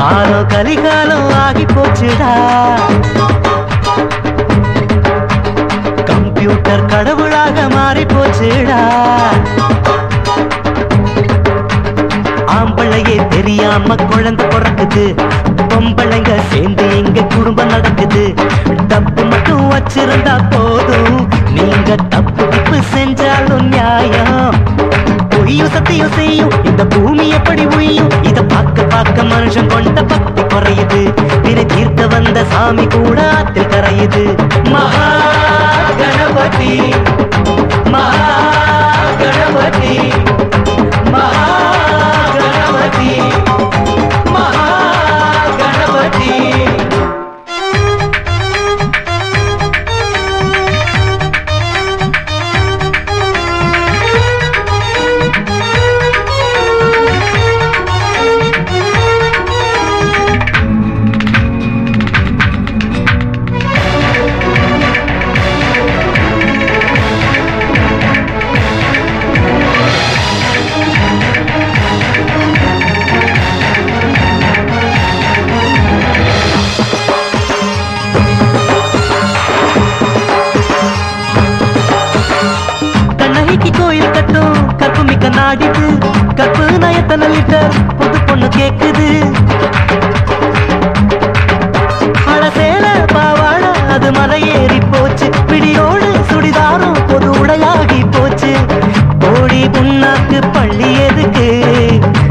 காலம் கலிகாலம் ஆகி போச்சுடா கம்ப்யூட்டர் கடவுளாக மாறி போச்சுடா ஆம்பளையே தெரியாம குழந்தை பிறக்குது. பொம்பளைங்க சேர்ந்து எங்க குடும்பம் நடக்குது. தப்பு மட்டும் வச்சிருந்தா போதும். நீங்க தப்பு தப்பு செஞ்சாலும் நியாயம். பொய்யும் சத்தியம் செய்யும். இந்த பூமி எப்படி உயும் இத மனுஷன் கொண்ட பக்தி குறையுது. திரை தீர்த்த வந்த சாமி கூட ஆத்தில் கரையுது. மகா கணபதி மகா கற்பு நயத்தன லிட்டர் புது பொண்ணு கேக்குது? அழசேல பாவாழ அது மலையேறி போச்சு. பிடியோடு சுடிதாரும் பொது உடையாகி போச்சு. ஓடி புண்ணாக்கு பள்ளி எதுக்கு?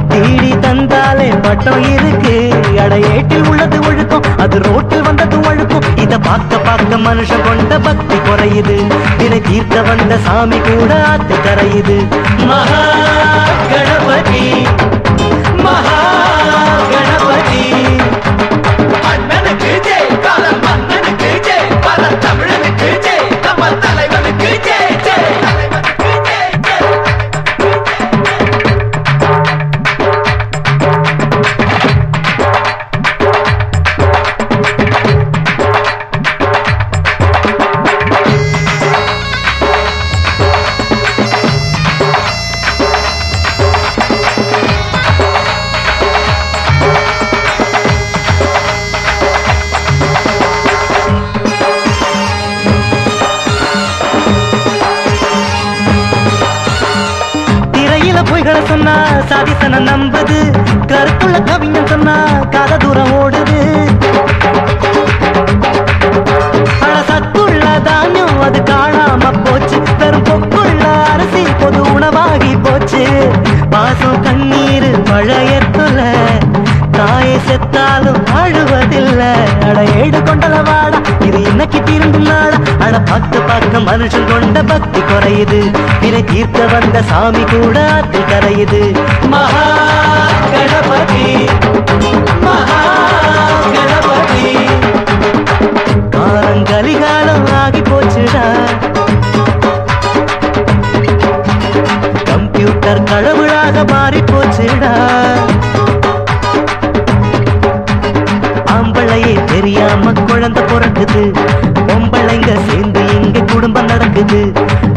தீடி தந்தாலே பட்டம் இருக்கு. அடையேட்டில் உள்ளது ஒழுக்கம் அது ரோட்டில் வந்தது ஒழுக்கம். இத பார்க்க பார்க்க மனுஷன் கொண்ட பக்தி குறையுது. இதை தீர்க்க வந்த சாமி கூட ஆத்து கரையுது. மகா திரையில பொய்களை சொன்னா சாதிசன நம்பது. கருத்துள்ள கவிஞன் சொன்னா காத தூரம் ஓடுது. அட சத்துள்ள தானியம் அது காணாம போச்சு. வெறும் பொக்குள்ள அரிசி பொது உணவாகி போச்சு. பாசம் கண்ணீர் பழையத்துல தாயை செத்தாலும் அழுவதில்ல அட ஏடு கொண்டல வாடா. இது இன்னைக்கு தீர்ந்து நாடா. அட பார்க்க பார்க்க மனுஷன் கொண்ட பக்தி குறையுது. பிறை தீர்த்த வந்த சாமி கூட ஆத்து கரையுது. மகா கணபதி மகா குழந்தை பிறக்குது. பொம்பளைங்க சேர்ந்து இங்க குடும்பம் நடக்குது.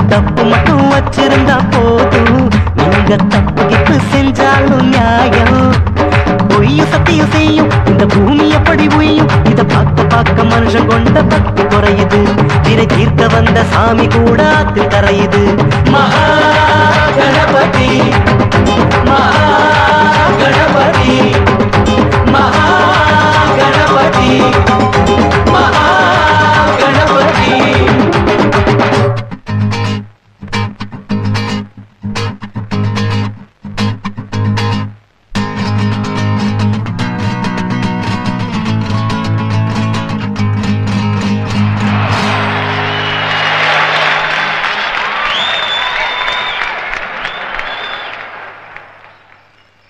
தப்பு மட்டும் வச்சிருந்தா போதும். நீங்க தப்பு கிட்டு செஞ்சாலும் நியாயம். பொய்யும் சத்தியம் செய்யும். இந்த பூமி எப்படி உயும் இத பார்க்க பார்க்க மனுஷன் கொண்ட பக்தி குறையுது. திரை தீர்க்க வந்த சாமி கூட ஆத்து கரையுது. மகா